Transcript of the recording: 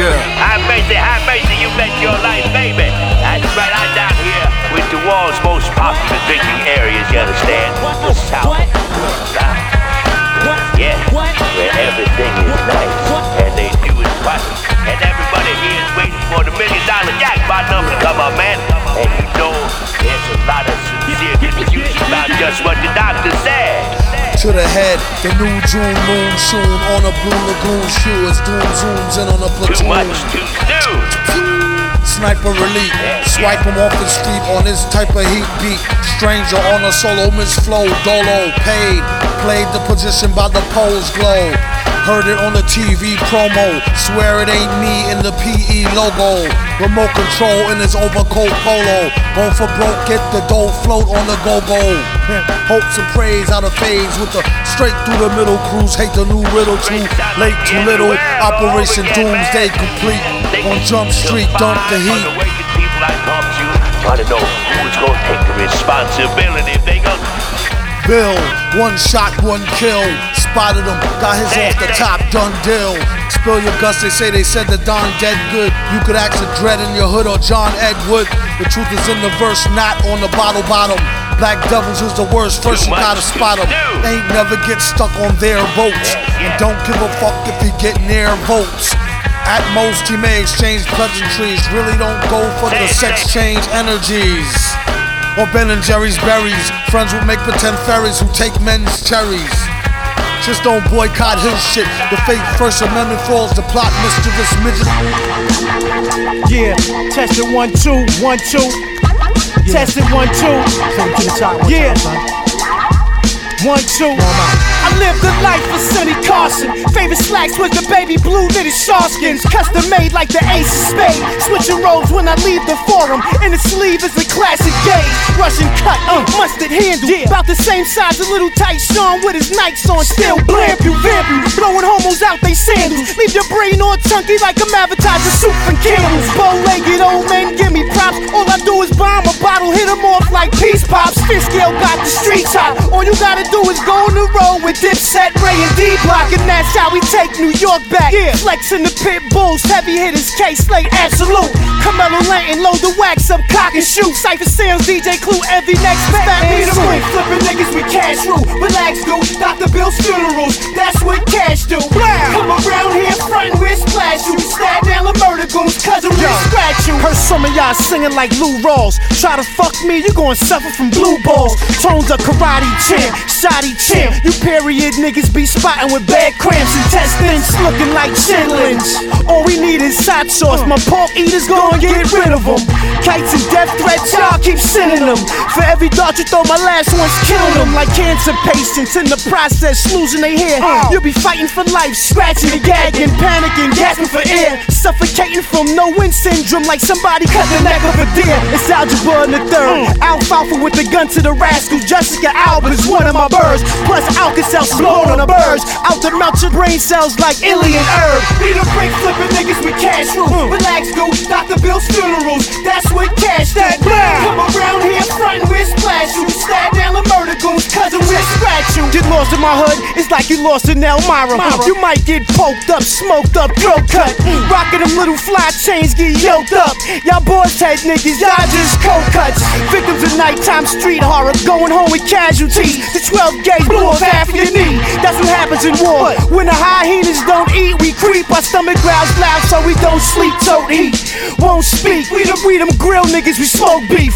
Yeah. Have mercy, have mercy, you bet your life, baby. That's right, I'm down here with the world's most popular drinking areas, you understand? The South. What? What? Yeah, where everything is nice and they do it right. And everybody here is waiting for the million dollar jackpot number to come up, man. And you know, there's a lot of sincere confusion about just what. To the head, the new June moon soon on a blue lagoon shoe as doom zooms in on a platoon. Too much too soon. Sniper elite, swipe him off the street on this type of heat beat. Stranger on a solo, Miss Flow, Dolo, paid. Played the position by the poles glow. Heard it on the TV promo. Swear it ain't me in the PE logo. Remote control in his overcoat polo. Going for broke, get the dough float on the go go. Hopes and praise out of phase with the straight through the middle cruise. Hate the new riddle too late, too little. Operation Doomsday complete. On Jump Street, dump the heat. the waking people I talk to, trying to know who's gonna take the responsibility if they go. Bill, one shot, one kill. Spotted him, got his off the top, done deal. Spill your guts, they say they said the Don dead good. You could ask a dread in your hood or John Edward. The truth is in the verse, not on the bottle bottom. Black Devils is the worst, first you gotta spot them. Ain't never get stuck on their boats. And don't give a fuck if he get near votes. At most, he may exchange pleasantries. Really don't go for the sex change energies. Or Ben and Jerry's berries. Friends will make pretend fairies who take men's cherries. Just don't boycott his shit. The fake First Amendment falls to plot mischievous midget. Yeah, test it one, two, one, two. Test it one, two. Yeah. One, two. I lived the life for Sonny Carson. Favorite slacks was the baby blue knitted Sharskins. Custom made like the ace of spades. Switching roles when I leave the forum. In the sleeve is a classic gauge. Russian cut, uh, mustard handle. About the same size a little tight Sean with his Nikes on. Still blamp you, vamp you. Blowing homos out they sandals. Leave your brain all chunky like I'm advertising soup and candles. Bow legged old men give me props. All I do is bomb bottle, hit 'em off like peace pops. Fifth scale got the streets hot. All you gotta do is go on the road with Dipset, Ray, and D Block, and that's how we take New York back. Yeah. Flexing the pit bulls, heavy hitters, Kay Slay, absolute. Carmelo Lanton, load the wax up, cock and shoot. Cipha Sounds, DJ Clue, every next fat me the ring. Flipping murder goons, cousin, we scratch you. Heard some of y'all singing like Lou Rawls. Try to fuck me, you gon' suffer from blue balls. Tones a karate champ, shoddy champ. You period niggas be spotting with bad cramps and intestines looking like chitlins. All we need is hot sauce. My pork eaters gon' get rid of them. Kites and death threats, y'all keep sending them. For every dart you throw, my last one's killing them. Like cancer patients in the process, losing their hair. Oh. You'll be fighting for life, scratching and gagging, panicking, gasping for air. Suffocating from no wind syndrome, like somebody cut the neck of a deer. It's algebra in the third. Mm. Alfalfa with the gun to the rascal. Jessica Alba's one of my birds. Plus, Alka-Seltz blowing on the birds. Out to melt your brain cells like alien herb. Be the break flipping niggas with cash rule. Mm. Relax, dude. Dr. Bill's funerals. That's what cash that Come around here, frontin' with splash you. Stab down the murder goons, cousin, we scratch you. Get lost in my hood, it's like you lost in Elmira. You might get poked up, smoked up, throat cut. Mm. Rockin' them little fly chains, get yoked up. Y'all boys head niggas, y'all just coke cuts. Victims of nighttime street horror, going home with casualties. The 12 gauge blew off half of your knee. That's what happens in war. When the hyenas don't eat, we creep. Our stomach growls loud so we don't sleep, don't eat. Won't speak. We them, we them grill niggas, we smoke beef.